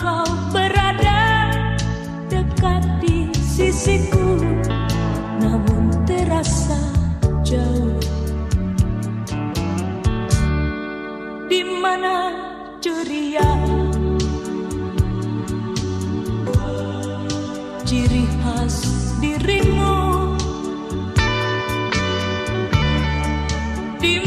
kau berada dekat di sisiku namun terasa jauh. Di mana ceria? Ciri khas dirimu. Di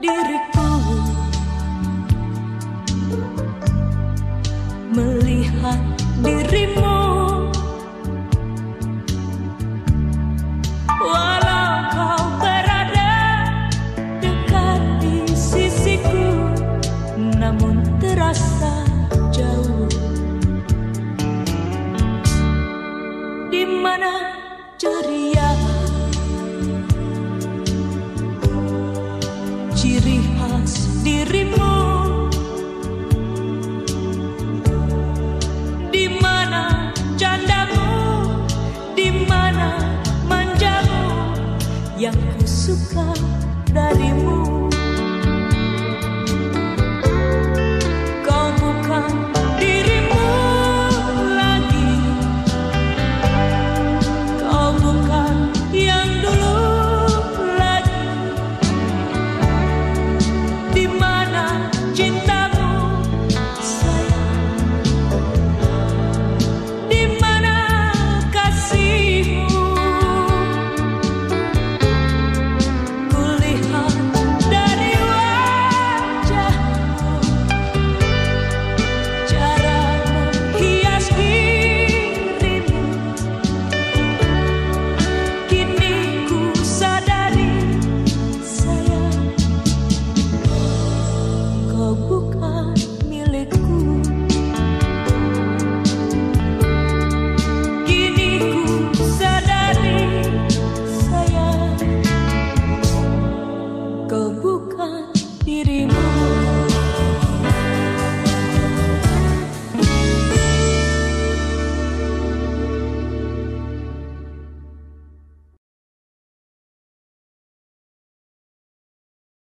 diriku yang ku suka darimu.